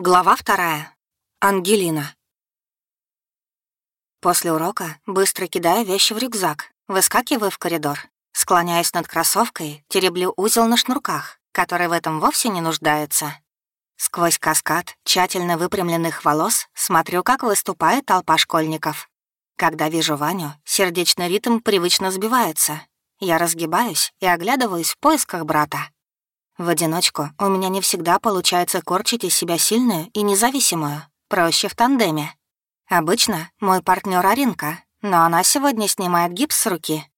Глава вторая. Ангелина. После урока быстро кидаю вещи в рюкзак, выскакиваю в коридор. Склоняясь над кроссовкой, тереблю узел на шнурках, который в этом вовсе не нуждается. Сквозь каскад тщательно выпрямленных волос смотрю, как выступает толпа школьников. Когда вижу Ваню, сердечный ритм привычно сбивается. Я разгибаюсь и оглядываюсь в поисках брата. В одиночку у меня не всегда получается корчить из себя сильную и независимую, проще в тандеме. Обычно мой партнер Аринка, но она сегодня снимает гипс с руки.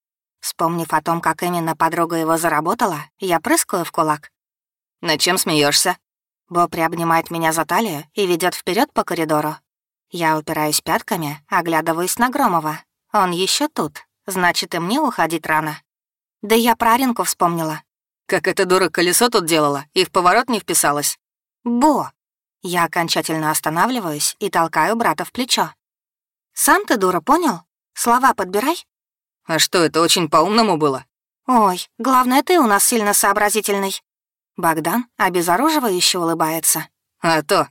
Вспомнив о том, как именно подруга его заработала, я прыскаю в кулак. «Над чем смеешься? Бо приобнимает меня за талию и ведет вперед по коридору. Я упираюсь пятками, оглядываюсь на Громова. Он еще тут, значит, и мне уходить рано. Да я про Аринку вспомнила. Как эта дура колесо тут делала и в поворот не вписалась. Бо! Я окончательно останавливаюсь и толкаю брата в плечо. «Сам ты, дура, понял? Слова подбирай». «А что, это очень по-умному было?» «Ой, главное, ты у нас сильно сообразительный». Богдан обезоруживающе улыбается. «А то».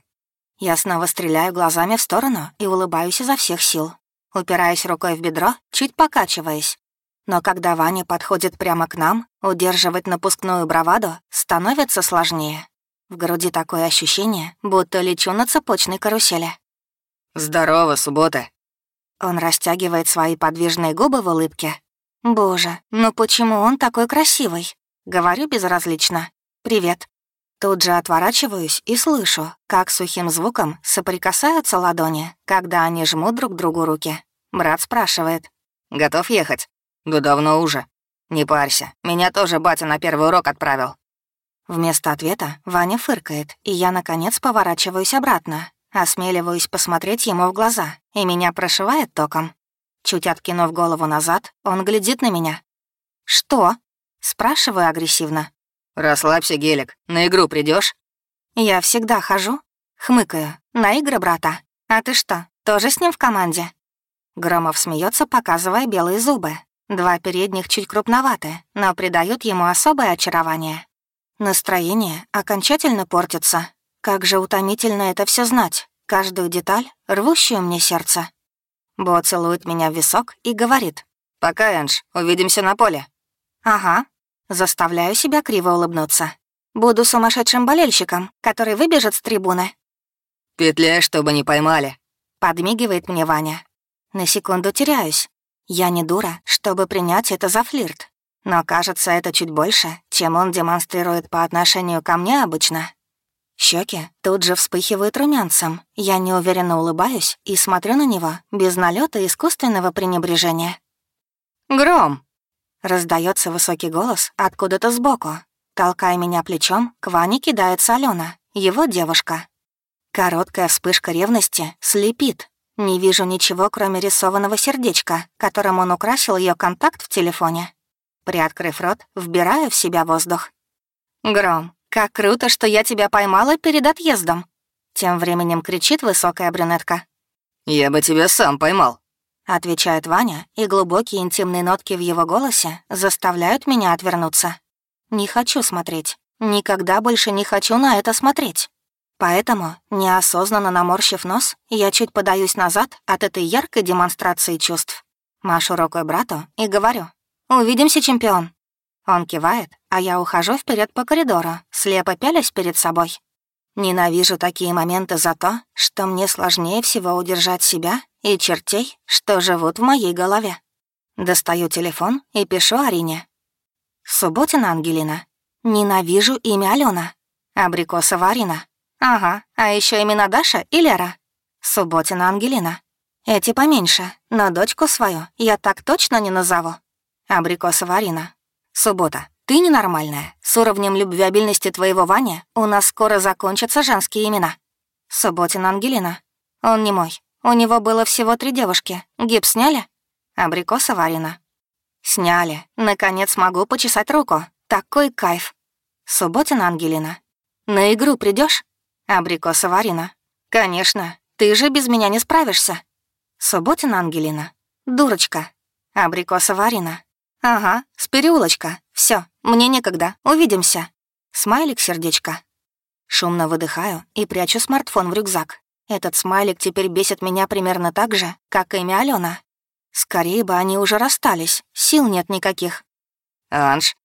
Я снова стреляю глазами в сторону и улыбаюсь изо всех сил. Упираюсь рукой в бедро, чуть покачиваясь. Но когда Ваня подходит прямо к нам, удерживать напускную браваду становится сложнее. В груди такое ощущение, будто лечу на цепочной карусели. «Здорово, суббота!» Он растягивает свои подвижные губы в улыбке. «Боже, ну почему он такой красивый?» Говорю безразлично. «Привет». Тут же отворачиваюсь и слышу, как сухим звуком соприкасаются ладони, когда они жмут друг другу руки. Брат спрашивает. «Готов ехать?» «Да давно уже. Не парься, меня тоже батя на первый урок отправил». Вместо ответа Ваня фыркает, и я, наконец, поворачиваюсь обратно, осмеливаюсь посмотреть ему в глаза, и меня прошивает током. Чуть откинув голову назад, он глядит на меня. «Что?» — спрашиваю агрессивно. «Расслабься, Гелик, на игру придешь? «Я всегда хожу». Хмыкаю. «На игры брата. А ты что, тоже с ним в команде?» Громов смеется, показывая белые зубы, Два передних чуть крупноваты, но придают ему особое очарование. Настроение окончательно портится. Как же утомительно это все знать, каждую деталь, рвущую мне сердце. Бо целует меня в висок и говорит. «Пока, Энж, увидимся на поле». «Ага». Заставляю себя криво улыбнуться. Буду сумасшедшим болельщиком, который выбежит с трибуны. «Петляй, чтобы не поймали», — подмигивает мне Ваня. На секунду теряюсь, я не дура, чтобы принять это за флирт. Но кажется, это чуть больше, чем он демонстрирует по отношению ко мне обычно. Щеки тут же вспыхивают румянцем. Я неуверенно улыбаюсь и смотрю на него без налета искусственного пренебрежения. «Гром!» — раздается высокий голос откуда-то сбоку. Толкая меня плечом, к Ване кидается Алена, его девушка. Короткая вспышка ревности слепит, не вижу ничего, кроме рисованного сердечка, которым он украсил ее контакт в телефоне. Приоткрыв рот, вбираю в себя воздух. «Гром, как круто, что я тебя поймала перед отъездом!» Тем временем кричит высокая брюнетка. «Я бы тебя сам поймал», — отвечает Ваня, и глубокие интимные нотки в его голосе заставляют меня отвернуться. «Не хочу смотреть. Никогда больше не хочу на это смотреть». Поэтому, неосознанно наморщив нос, я чуть подаюсь назад от этой яркой демонстрации чувств. Машу рукой брату и говорю «Увидимся, чемпион». Он кивает, а я ухожу вперед по коридору, слепо пялясь перед собой. Ненавижу такие моменты за то, что мне сложнее всего удержать себя и чертей, что живут в моей голове. Достаю телефон и пишу Арине. Субботина Ангелина. Ненавижу имя Алена. Абрикосова Арина. Ага, а еще имена Даша и Лера. Субботина Ангелина. Эти поменьше, но дочку свою я так точно не назову. Абрикосова Арина. Суббота. Ты ненормальная. С уровнем любвеобильности твоего Вани у нас скоро закончатся женские имена. Субботина Ангелина. Он не мой. У него было всего три девушки. Гипс сняли? Абрикосова Арина. Сняли. Наконец могу почесать руку. Такой кайф. Субботина Ангелина. На игру придешь? Абрикосова Арина. «Конечно, ты же без меня не справишься». Субботина Ангелина. «Дурочка». Абрикосова Арина. «Ага, с переулочка. Все, мне некогда. Увидимся». Смайлик сердечко. Шумно выдыхаю и прячу смартфон в рюкзак. Этот смайлик теперь бесит меня примерно так же, как имя Алена. Скорее бы они уже расстались, сил нет никаких. «Анж».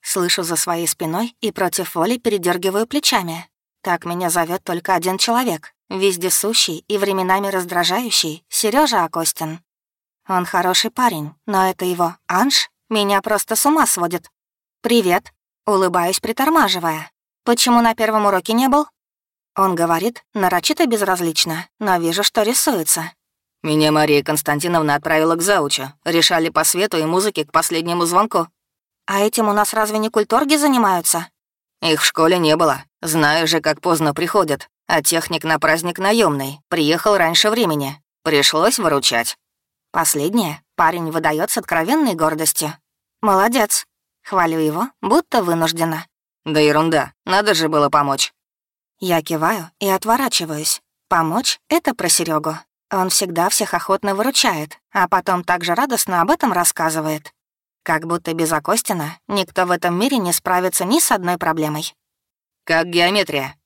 Слышу за своей спиной и против воли передергиваю плечами. Так меня зовет только один человек, вездесущий и временами раздражающий Сережа Акостин. Он хороший парень, но это его Анж меня просто с ума сводит. «Привет», — улыбаюсь, притормаживая. «Почему на первом уроке не был?» Он говорит, нарочито безразлично, но вижу, что рисуется. «Меня Мария Константиновна отправила к заучу. Решали по свету и музыке к последнему звонку». «А этим у нас разве не культорги занимаются?» «Их в школе не было. Знаю же, как поздно приходят. А техник на праздник наемный. Приехал раньше времени. Пришлось выручать». Последнее парень выдает с откровенной гордостью. «Молодец». Хвалю его, будто вынуждена. «Да ерунда. Надо же было помочь». Я киваю и отворачиваюсь. Помочь — это про Серегу. Он всегда всех охотно выручает, а потом также радостно об этом рассказывает. Как будто без Акостина никто в этом мире не справится ни с одной проблемой. «Как геометрия?»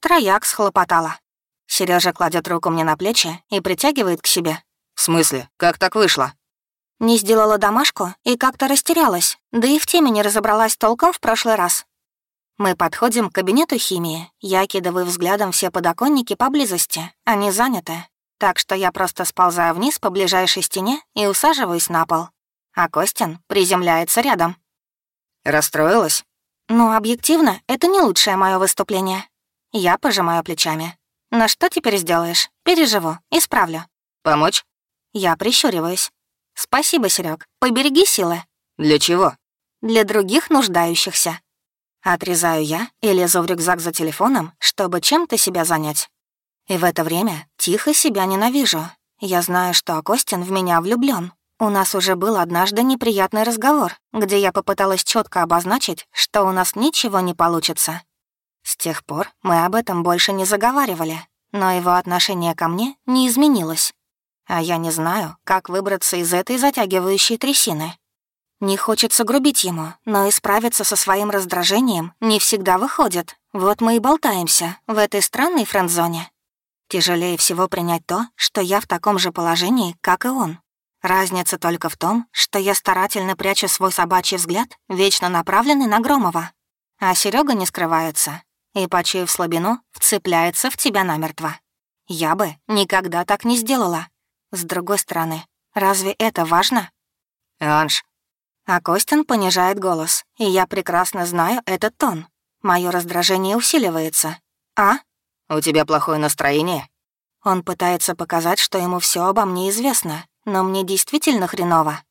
Трояк схлопотала. Сережа кладет руку мне на плечи и притягивает к себе. «В смысле? Как так вышло?» Не сделала домашку и как-то растерялась, да и в теме не разобралась толком в прошлый раз. Мы подходим к кабинету химии. Я кидываю взглядом все подоконники поблизости. Они заняты. Так что я просто сползаю вниз по ближайшей стене и усаживаюсь на пол. А Костин приземляется рядом. Расстроилась? Ну, объективно, это не лучшее мое выступление. Я пожимаю плечами. Но что теперь сделаешь? Переживу, исправлю. Помочь? Я прищуриваюсь. Спасибо, Серег. Побереги силы. Для чего? Для других нуждающихся. Отрезаю я и лезу в рюкзак за телефоном, чтобы чем-то себя занять. И в это время тихо себя ненавижу. Я знаю, что Акостин в меня влюблён. У нас уже был однажды неприятный разговор, где я попыталась четко обозначить, что у нас ничего не получится. С тех пор мы об этом больше не заговаривали, но его отношение ко мне не изменилось. А я не знаю, как выбраться из этой затягивающей трясины. Не хочется грубить ему, но и справиться со своим раздражением не всегда выходит. Вот мы и болтаемся в этой странной френд-зоне. Тяжелее всего принять то, что я в таком же положении, как и он. Разница только в том, что я старательно прячу свой собачий взгляд, вечно направленный на Громова. А Серега не скрывается и, почуяв слабину, вцепляется в тебя намертво. Я бы никогда так не сделала. С другой стороны, разве это важно? «Анж, а Костин понижает голос, и я прекрасно знаю этот тон. Мое раздражение усиливается. «А?» «У тебя плохое настроение?» Он пытается показать, что ему все обо мне известно, но мне действительно хреново.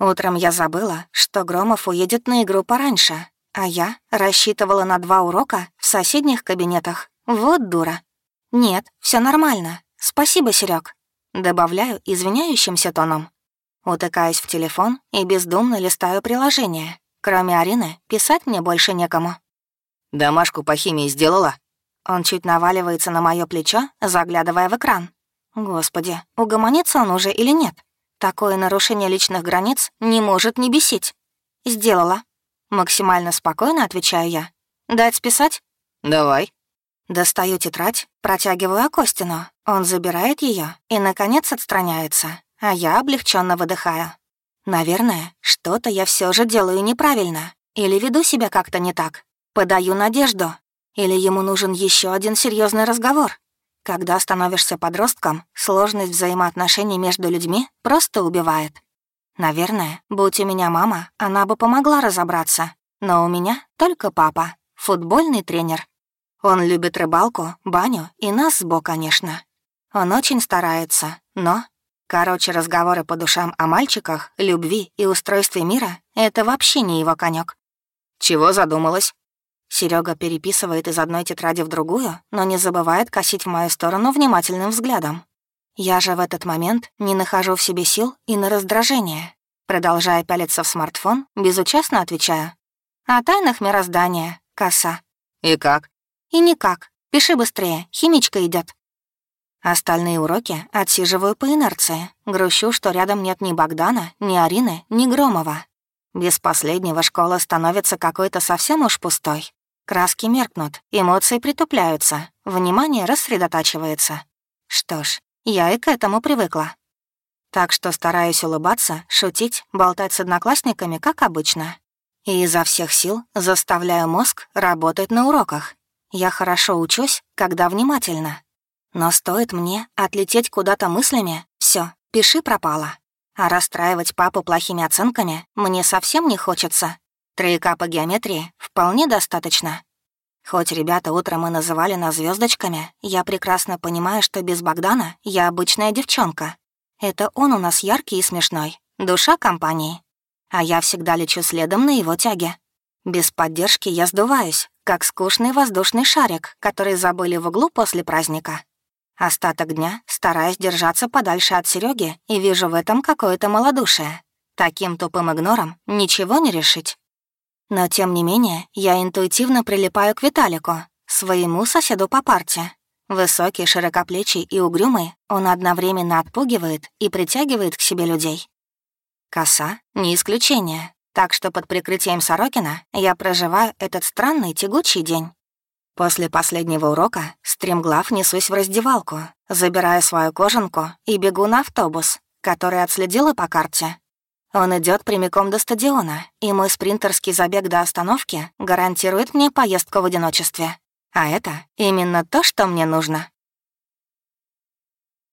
Утром я забыла, что Громов уедет на игру пораньше, а я рассчитывала на два урока в соседних кабинетах. Вот дура. Нет, все нормально. Спасибо, Серег. Добавляю извиняющимся тоном. Утыкаюсь в телефон и бездумно листаю приложение. Кроме Арины, писать мне больше некому. «Домашку по химии сделала?» Он чуть наваливается на мое плечо, заглядывая в экран. Господи, угомонится он уже или нет? Такое нарушение личных границ не может не бесить. «Сделала». Максимально спокойно отвечаю я. «Дать списать?» «Давай». Достаю тетрадь, протягиваю Акостину. Он забирает ее и, наконец, отстраняется а я облегченно выдыхаю. Наверное, что-то я все же делаю неправильно. Или веду себя как-то не так. Подаю надежду. Или ему нужен еще один серьезный разговор. Когда становишься подростком, сложность взаимоотношений между людьми просто убивает. Наверное, будь у меня мама, она бы помогла разобраться. Но у меня только папа, футбольный тренер. Он любит рыбалку, баню и нас с Бо, конечно. Он очень старается, но Короче, разговоры по душам о мальчиках, любви и устройстве мира — это вообще не его конек. «Чего задумалась?» Серега переписывает из одной тетради в другую, но не забывает косить в мою сторону внимательным взглядом. Я же в этот момент не нахожу в себе сил и на раздражение. Продолжая пялиться в смартфон, безучастно отвечаю. «О тайнах мироздания, коса». «И как?» «И никак. Пиши быстрее, химичка идет. Остальные уроки отсиживаю по инерции. Грущу, что рядом нет ни Богдана, ни Арины, ни Громова. Без последнего школа становится какой-то совсем уж пустой. Краски меркнут, эмоции притупляются, внимание рассредотачивается. Что ж, я и к этому привыкла. Так что стараюсь улыбаться, шутить, болтать с одноклассниками, как обычно. И изо всех сил заставляю мозг работать на уроках. Я хорошо учусь, когда внимательно. Но стоит мне отлететь куда-то мыслями, все, пиши пропало. А расстраивать папу плохими оценками мне совсем не хочется. Тройка по геометрии вполне достаточно. Хоть ребята утром и называли нас звездочками, я прекрасно понимаю, что без Богдана я обычная девчонка. Это он у нас яркий и смешной, душа компании. А я всегда лечу следом на его тяге. Без поддержки я сдуваюсь, как скучный воздушный шарик, который забыли в углу после праздника. Остаток дня стараюсь держаться подальше от Сереги и вижу в этом какое-то малодушие. Таким тупым игнором ничего не решить. Но, тем не менее, я интуитивно прилипаю к Виталику, своему соседу по парте, Высокий, широкоплечий и угрюмый, он одновременно отпугивает и притягивает к себе людей. Коса — не исключение, так что под прикрытием Сорокина я проживаю этот странный тягучий день. После последнего урока, стремглав несусь в раздевалку, забираю свою кожанку и бегу на автобус, который отследила по карте. Он идет прямиком до стадиона, и мой спринтерский забег до остановки гарантирует мне поездку в одиночестве. А это именно то, что мне нужно.